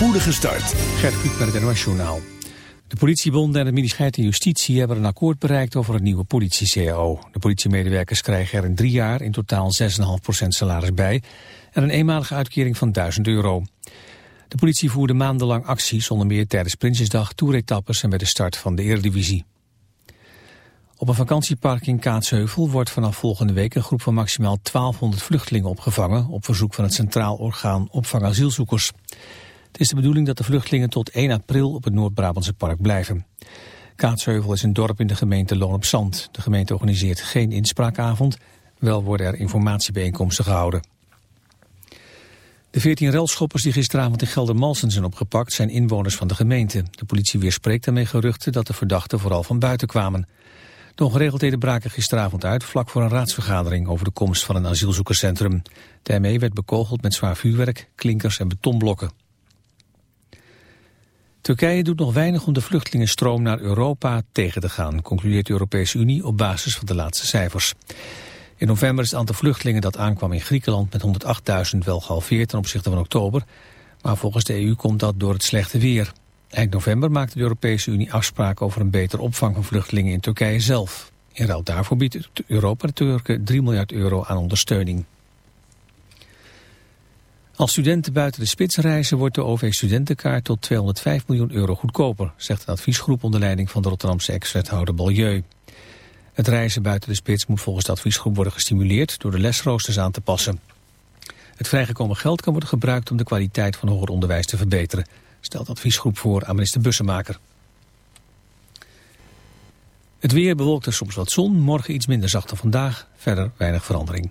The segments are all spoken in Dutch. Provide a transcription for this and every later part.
spoedige start. Gert Kluk met het NOS Journaal. De politiebond en het ministerie van Justitie hebben een akkoord bereikt over een nieuwe politie-CAO. De politiemedewerkers krijgen er in drie jaar in totaal 6,5% salaris bij en een eenmalige uitkering van 1000 euro. De politie voerde maandenlang acties, onder meer tijdens Prinsjesdag, toeretappes en bij de start van de Eredivisie. Op een vakantiepark in Kaatsheuvel wordt vanaf volgende week een groep van maximaal 1200 vluchtelingen opgevangen op verzoek van het Centraal Orgaan Opvang Asielzoekers. Het is de bedoeling dat de vluchtelingen tot 1 april op het Noord-Brabantse park blijven. Kaatsheuvel is een dorp in de gemeente Loon op Zand. De gemeente organiseert geen inspraakavond, wel worden er informatiebijeenkomsten gehouden. De 14 relschoppers die gisteravond in Geldermalsen zijn opgepakt zijn inwoners van de gemeente. De politie weerspreekt daarmee geruchten dat de verdachten vooral van buiten kwamen. De ongeregeldheden braken gisteravond uit vlak voor een raadsvergadering over de komst van een asielzoekerscentrum. Daarmee werd bekogeld met zwaar vuurwerk, klinkers en betonblokken. Turkije doet nog weinig om de vluchtelingenstroom naar Europa tegen te gaan, concludeert de Europese Unie op basis van de laatste cijfers. In november is het aantal vluchtelingen dat aankwam in Griekenland met 108.000 wel gehalveerd ten opzichte van oktober, maar volgens de EU komt dat door het slechte weer. Eind november maakte de Europese Unie afspraken over een beter opvang van vluchtelingen in Turkije zelf. In ruil daarvoor biedt Europa de Turken 3 miljard euro aan ondersteuning. Als studenten buiten de spits reizen wordt de OV-studentenkaart tot 205 miljoen euro goedkoper, zegt een adviesgroep onder leiding van de Rotterdamse ex-wethouder Balieu. Het reizen buiten de spits moet volgens de adviesgroep worden gestimuleerd door de lesroosters aan te passen. Het vrijgekomen geld kan worden gebruikt om de kwaliteit van hoger onderwijs te verbeteren stelt adviesgroep voor aan minister Bussemaker. Het weer bewolkt er soms wat zon, morgen iets minder zacht dan vandaag, verder weinig verandering.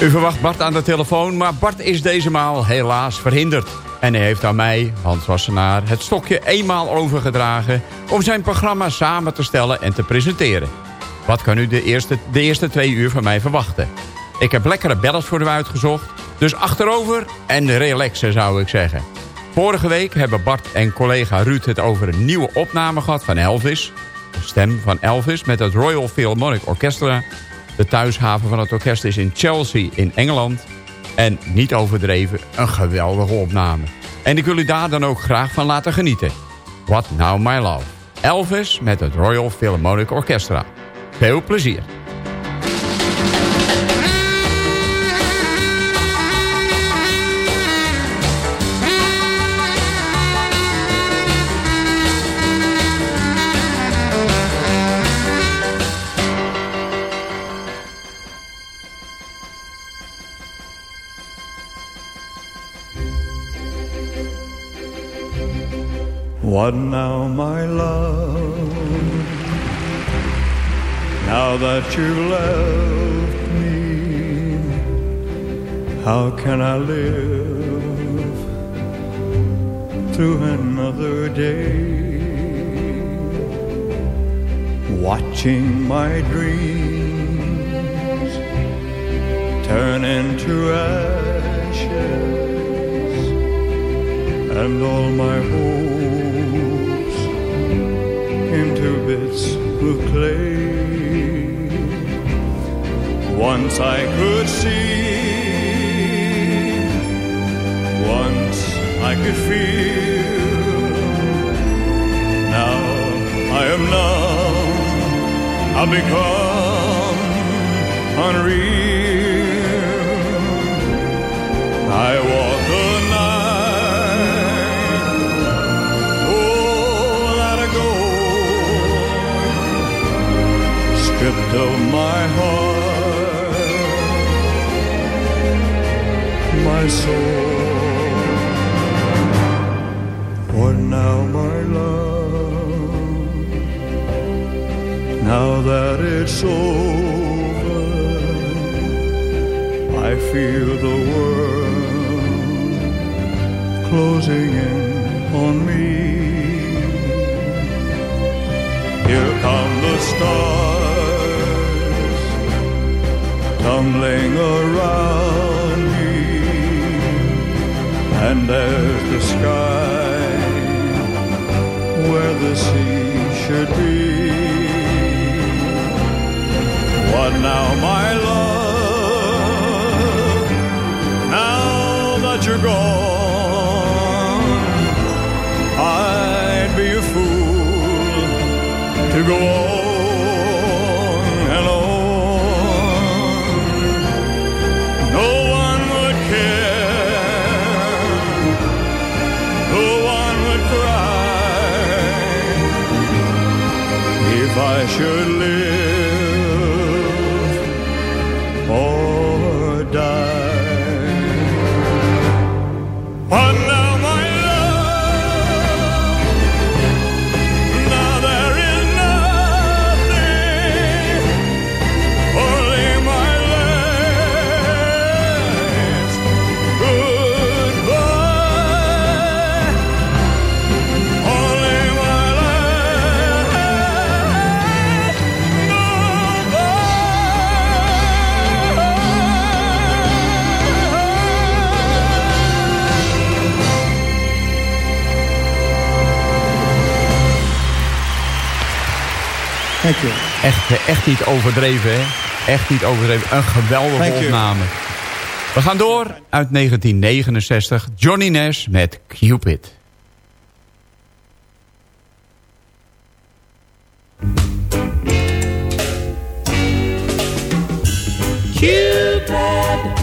U verwacht Bart aan de telefoon, maar Bart is deze maal helaas verhinderd. En hij heeft aan mij, Hans Wassenaar, het stokje eenmaal overgedragen... om zijn programma samen te stellen en te presenteren. Wat kan u de eerste, de eerste twee uur van mij verwachten? Ik heb lekkere bellers voor u uitgezocht, dus achterover en relaxen zou ik zeggen. Vorige week hebben Bart en collega Ruud het over een nieuwe opname gehad van Elvis. De stem van Elvis met het Royal Philharmonic Orchestra... De thuishaven van het orkest is in Chelsea in Engeland. En niet overdreven, een geweldige opname. En ik wil u daar dan ook graag van laten genieten. What Now My Love. Elvis met het Royal Philharmonic Orchestra. Veel plezier. What now, my love? Now that you've left me, how can I live through another day. Watching my dreams turn into ashes and all my hopes into bits of clay. Once I could see, once I could feel. Now I am numb, I've become unreal. My soul. For now, my love, now that it's over, I feel the world closing in on me. Here come the stars tumbling around and there's the sky where the sea should be. What now, my love? Now that you're gone, I'd be a fool to go on should live Echt, echt niet overdreven, hè? Echt niet overdreven. Een geweldige Thank you. opname. We gaan door uit 1969. Johnny Nash met Cupid. Cupid,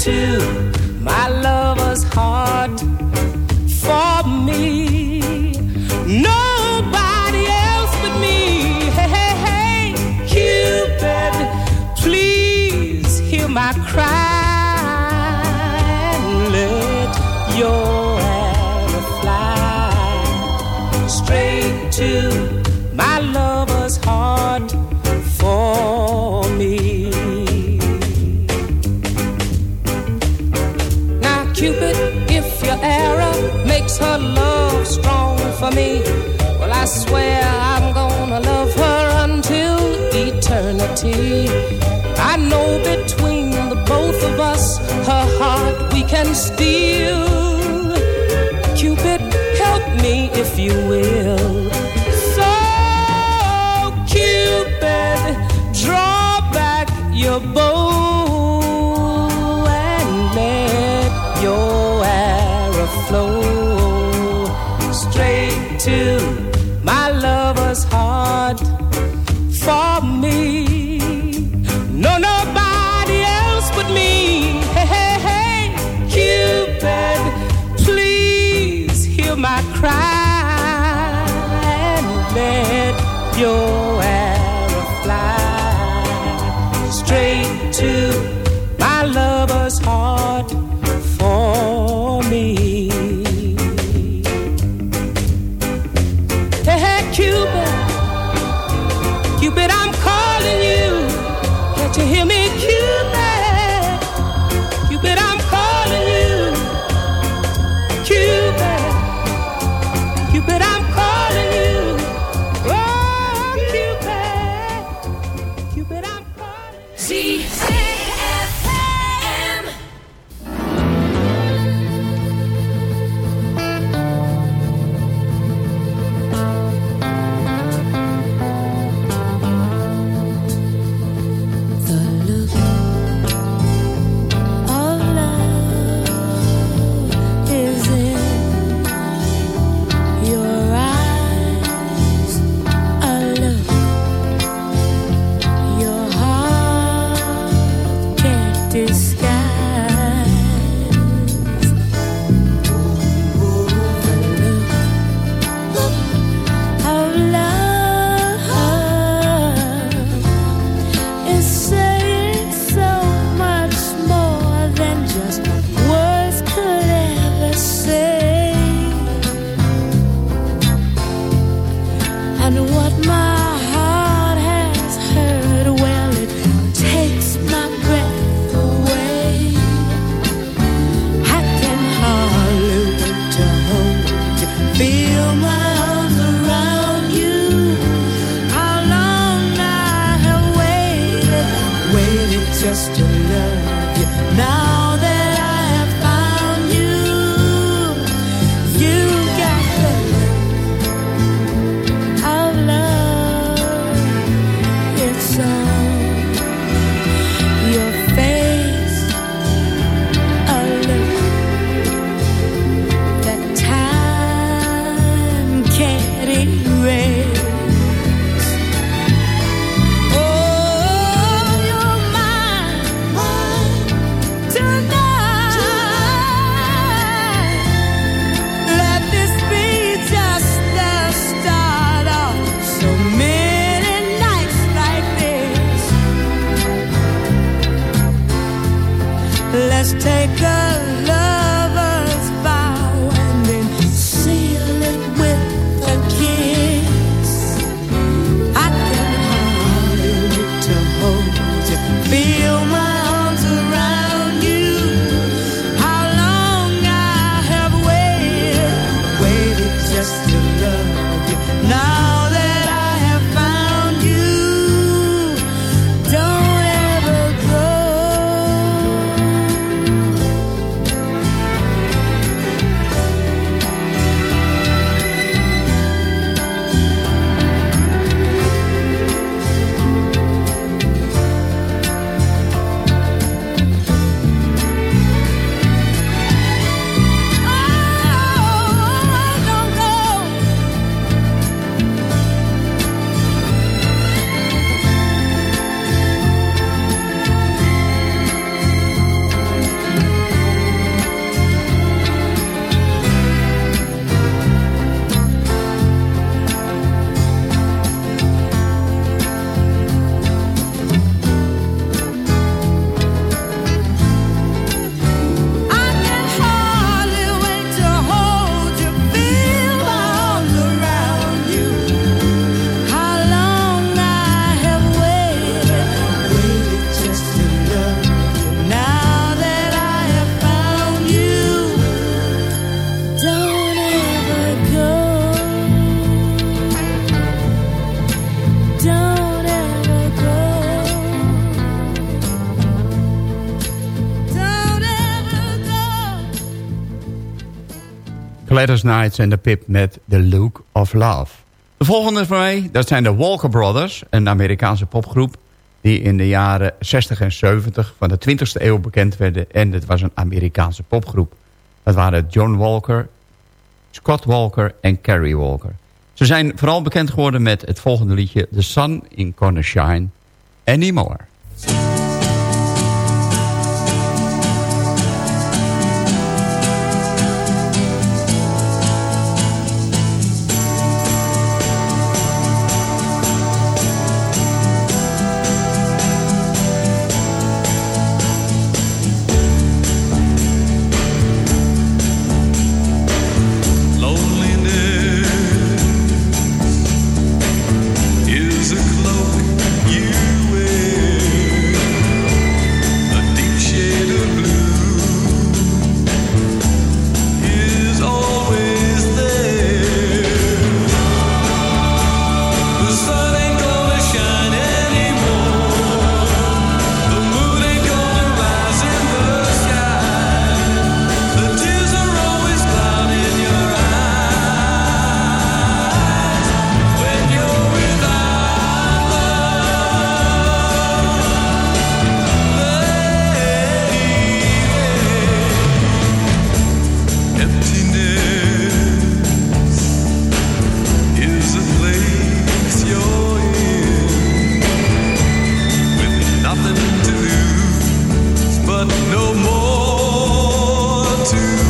to my lover's heart for me. Nobody else but me. Hey, hey, hey, Cupid, please hear my cry and let your arrow fly straight to her love strong for me. Well, I swear I'm gonna love her until eternity. I know between the both of us, her heart we can steal. Cupid, help me if you will. So, Cupid, draw back your bow away. Gladys Knights en de Pip met The Look of Love. De volgende voor mij, dat zijn de Walker Brothers, een Amerikaanse popgroep... die in de jaren 60 en 70 van de 20e eeuw bekend werden... en het was een Amerikaanse popgroep. Dat waren John Walker, Scott Walker en Carrie Walker. Ze zijn vooral bekend geworden met het volgende liedje... The Sun in Gonna Shine Anymore. to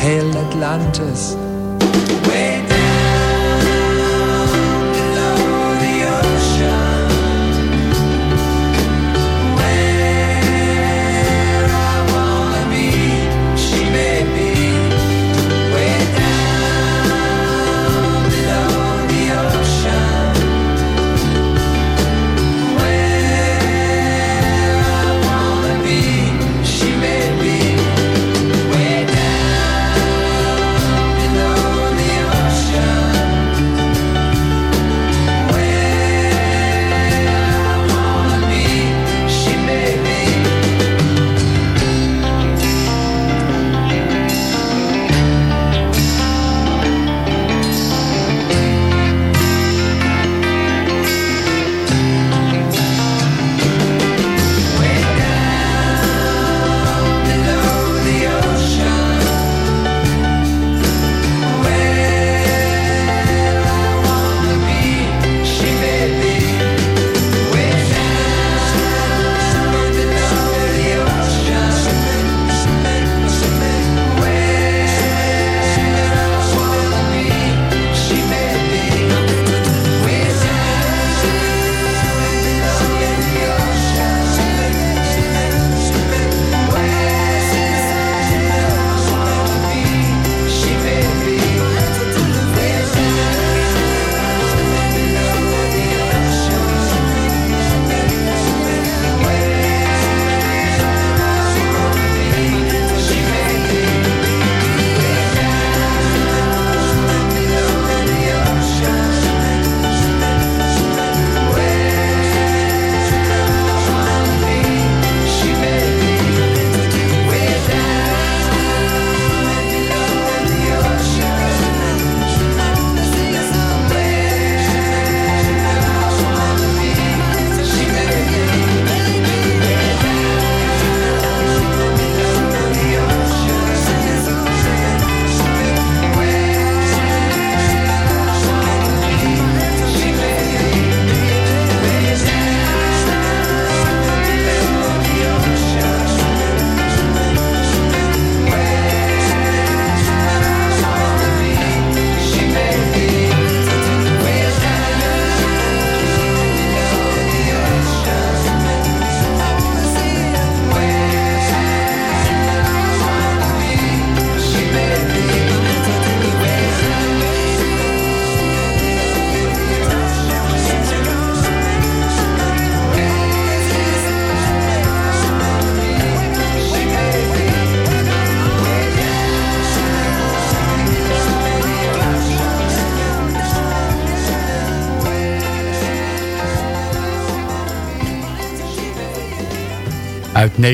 Hail Atlantis!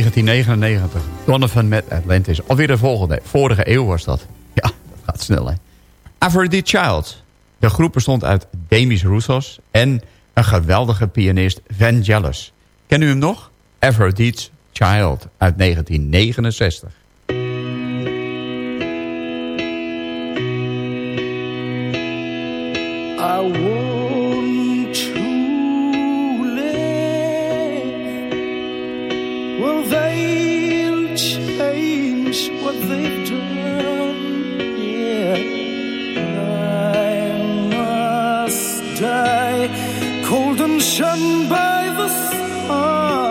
1999. Donovan met Atlantis. Alweer de volgende. Vorige eeuw was dat. Ja, dat gaat snel hè. Aphrodite Child. De groep bestond uit Demis Roussos en een geweldige pianist Vangelis. Ken u hem nog? Aphrodite Child uit 1969. I die, cold and shunned by the sun.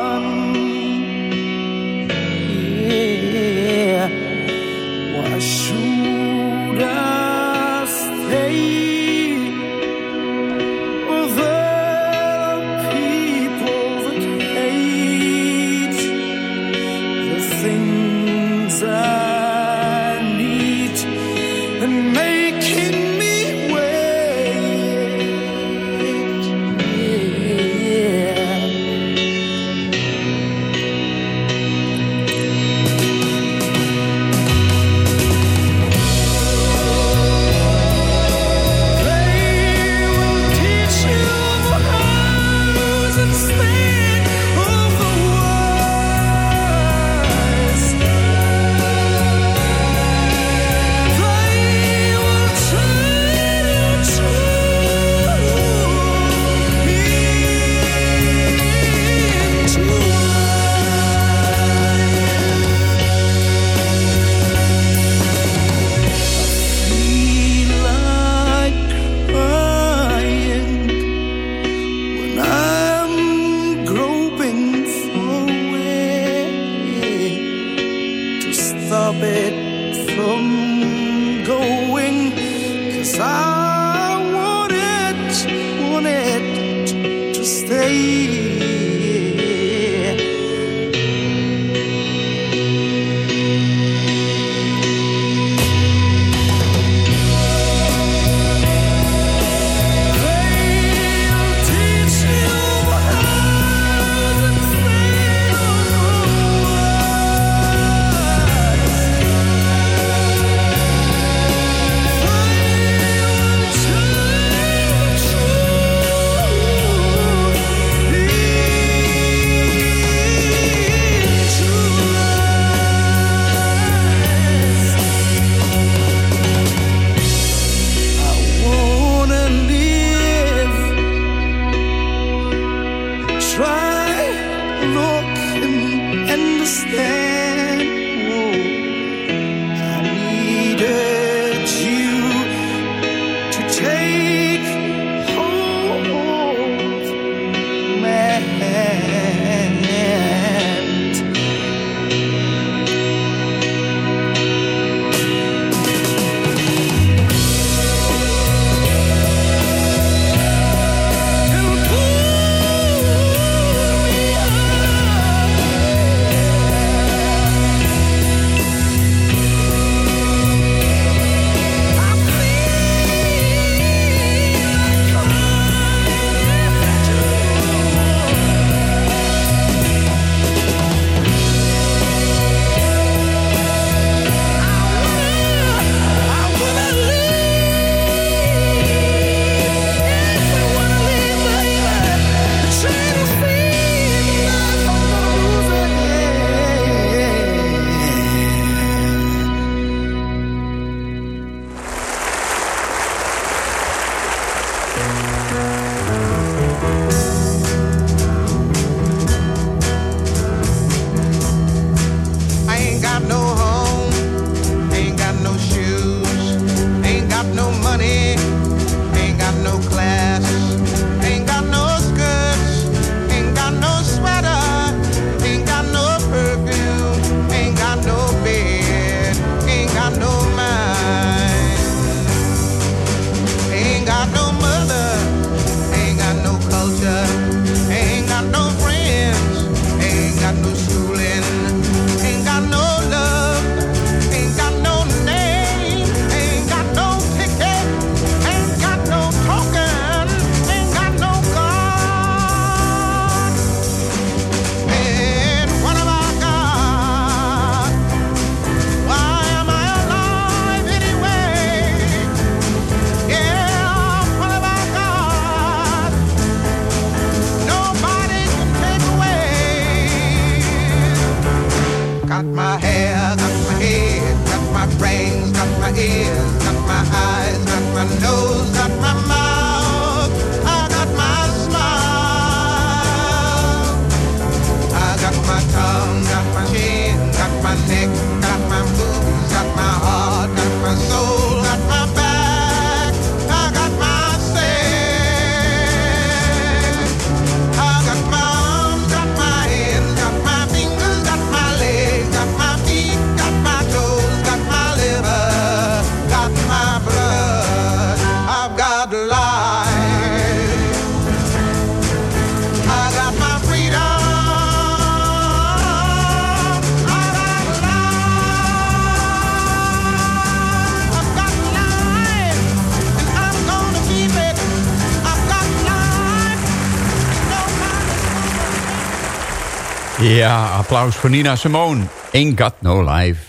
Applaus voor Nina Simone. Ain't Got No Life.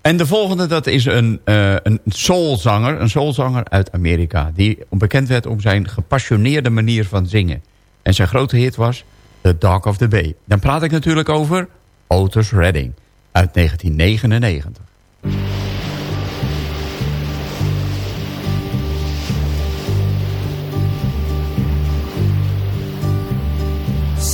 En de volgende, dat is een, uh, een soulzanger, een soulzanger uit Amerika... die bekend werd om zijn gepassioneerde manier van zingen. En zijn grote hit was The Dog of the Bay. Dan praat ik natuurlijk over Otis Redding uit 1999.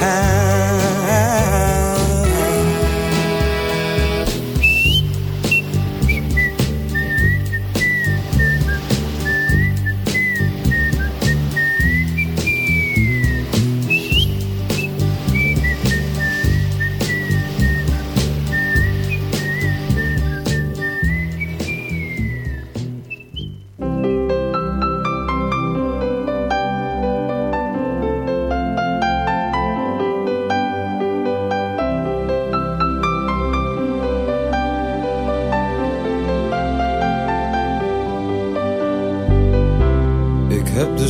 time.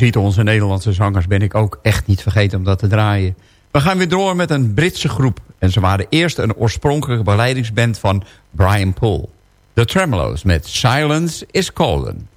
ziet, onze Nederlandse zangers ben ik ook echt niet vergeten om dat te draaien. We gaan weer door met een Britse groep. En ze waren eerst een oorspronkelijke begeleidingsband van Brian Poole. The Tremolo's met Silence is Golden.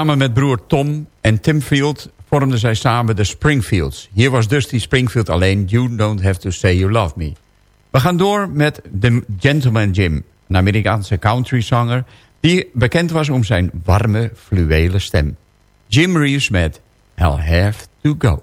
Samen met broer Tom en Tim Field vormden zij samen de Springfields. Hier was Dusty Springfield alleen You Don't Have To Say You Love Me. We gaan door met The Gentleman Jim, een Amerikaanse countryzanger... die bekend was om zijn warme, fluwelen stem. Jim Reeves met I'll Have To Go.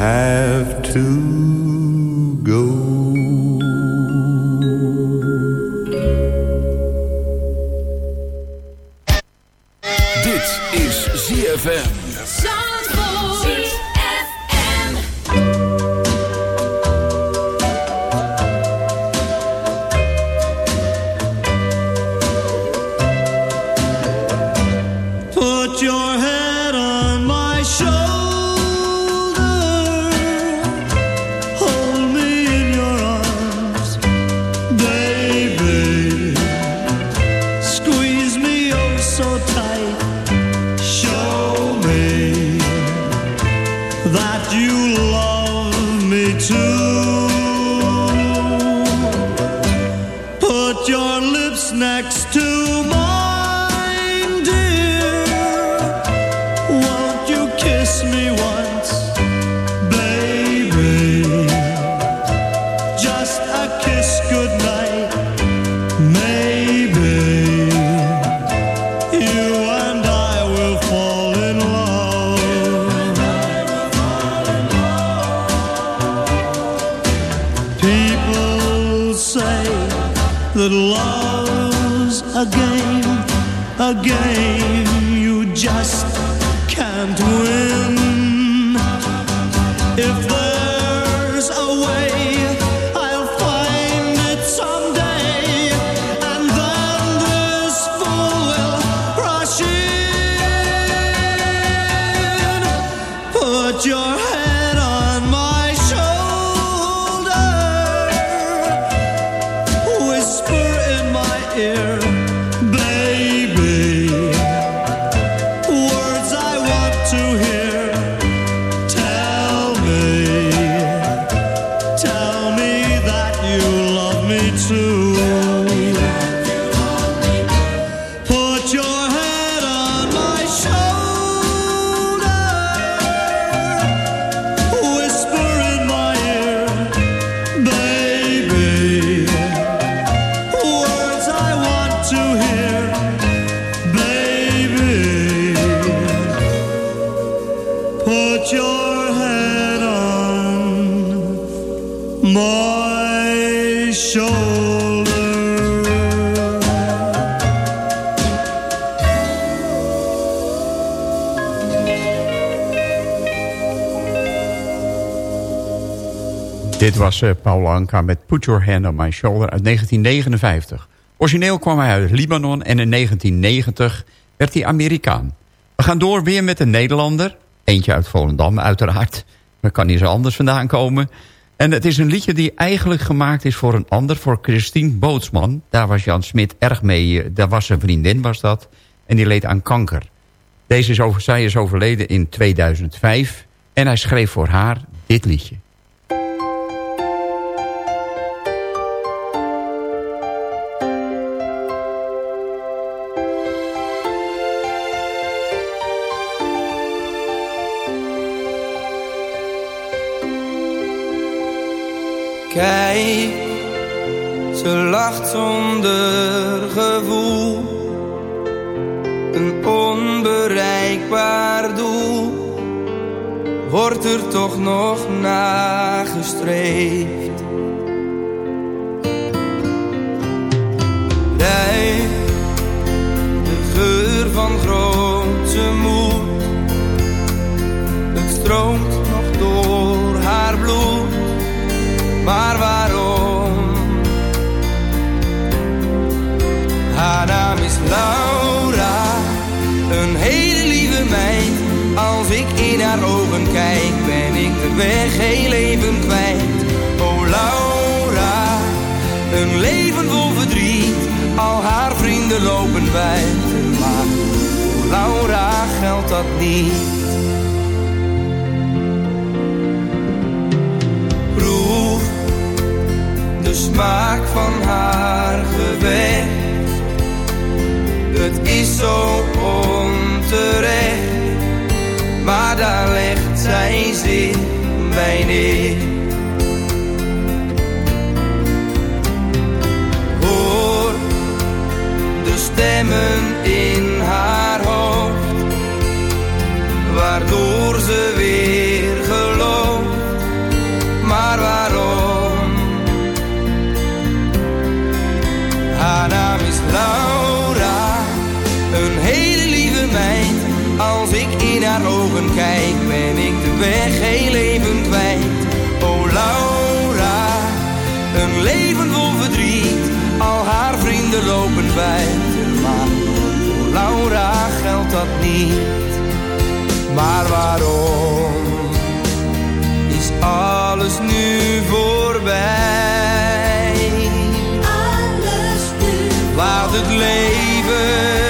have to go. Dit is ZFM. Put your head on my shoulder. Dit was eh, Paul Anka met Put Your Hand on My Shoulder uit 1959. Origineel kwam hij uit Libanon en in 1990 werd hij Amerikaan. We gaan door weer met een Nederlander. Eentje uit Volendam uiteraard. Maar kan niet zo anders vandaan komen. En het is een liedje die eigenlijk gemaakt is voor een ander. Voor Christine Bootsman. Daar was Jan Smit erg mee. eh, Daar was zijn vriendin was dat. En die leed aan kanker. Deze is over, zij is overleden in 2005. En hij schreef voor haar dit liedje. Kijk, ze lacht zonder gevoel. Een onbereikbaar doel. Wordt er toch nog nagestreefd. Ruik de geur van grote moed. Het stroomt nog door haar bloed. Maar waarom? Haar naam is Laura, een hele lieve meid. Als ik in haar ogen kijk, ben ik de weg heel even kwijt. Oh Laura, een leven vol verdriet. Al haar vrienden lopen buiten, maar Laura geldt dat niet. De smaak van haar gevecht. Het is zo onterecht, maar daar legt zij zich bij neer. Hoor de stemmen in haar hoofd, waardoor ze weer kijk, ben ik de weg heel even kwijt. Oh Laura, een leven vol verdriet. Al haar vrienden lopen buiten, maar voor Laura geldt dat niet. Maar waarom? is alles nu voorbij. Alles nu Laat het leven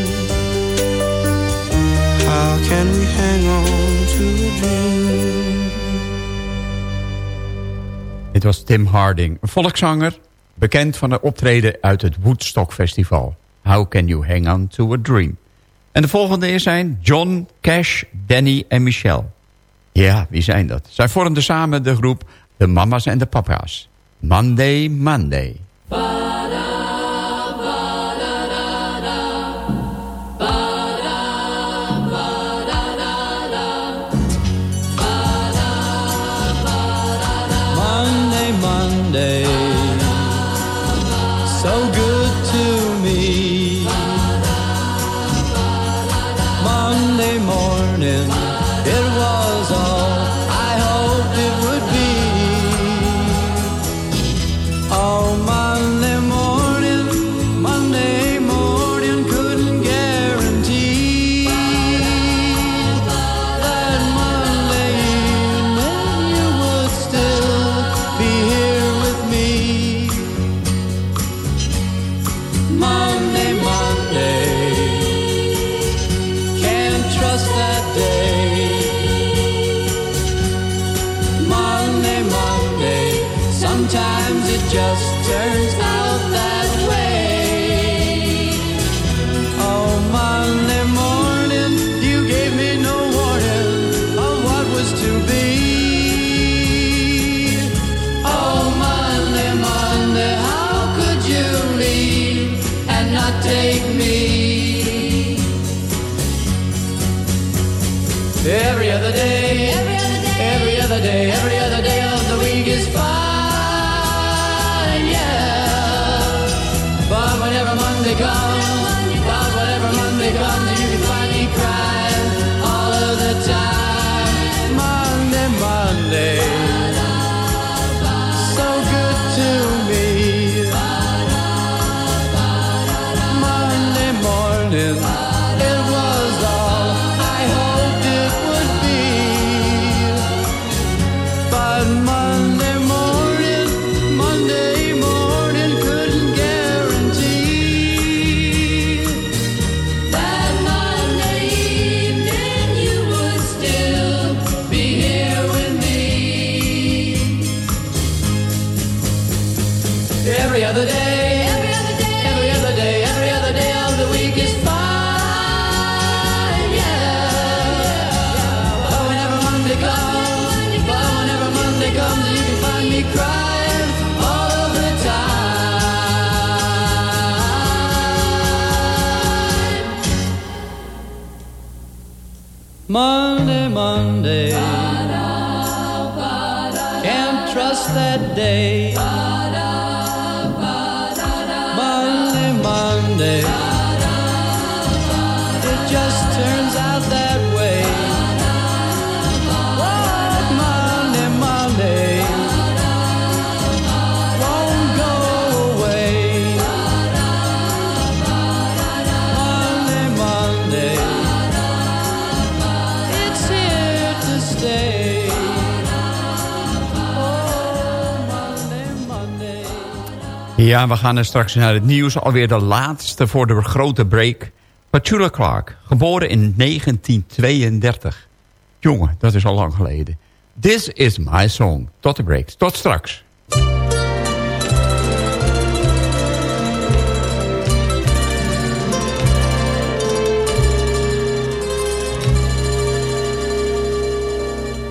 How can we hang on to a dream? Dit was Tim Harding, een volkszanger, bekend van een optreden uit het Woodstock Festival. How can you hang on to a dream? En de volgende zijn John, Cash, Danny en Michelle. Ja, wie zijn dat? Zij vormden samen de groep De Mama's en de Papa's. Monday, Monday. Monday, Ja, we gaan er straks naar het nieuws. Alweer de laatste voor de grote break. Petula Clark, geboren in 1932. Jongen, dat is al lang geleden. This is my song. Tot de break. Tot straks.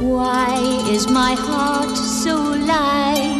Why is my heart so light?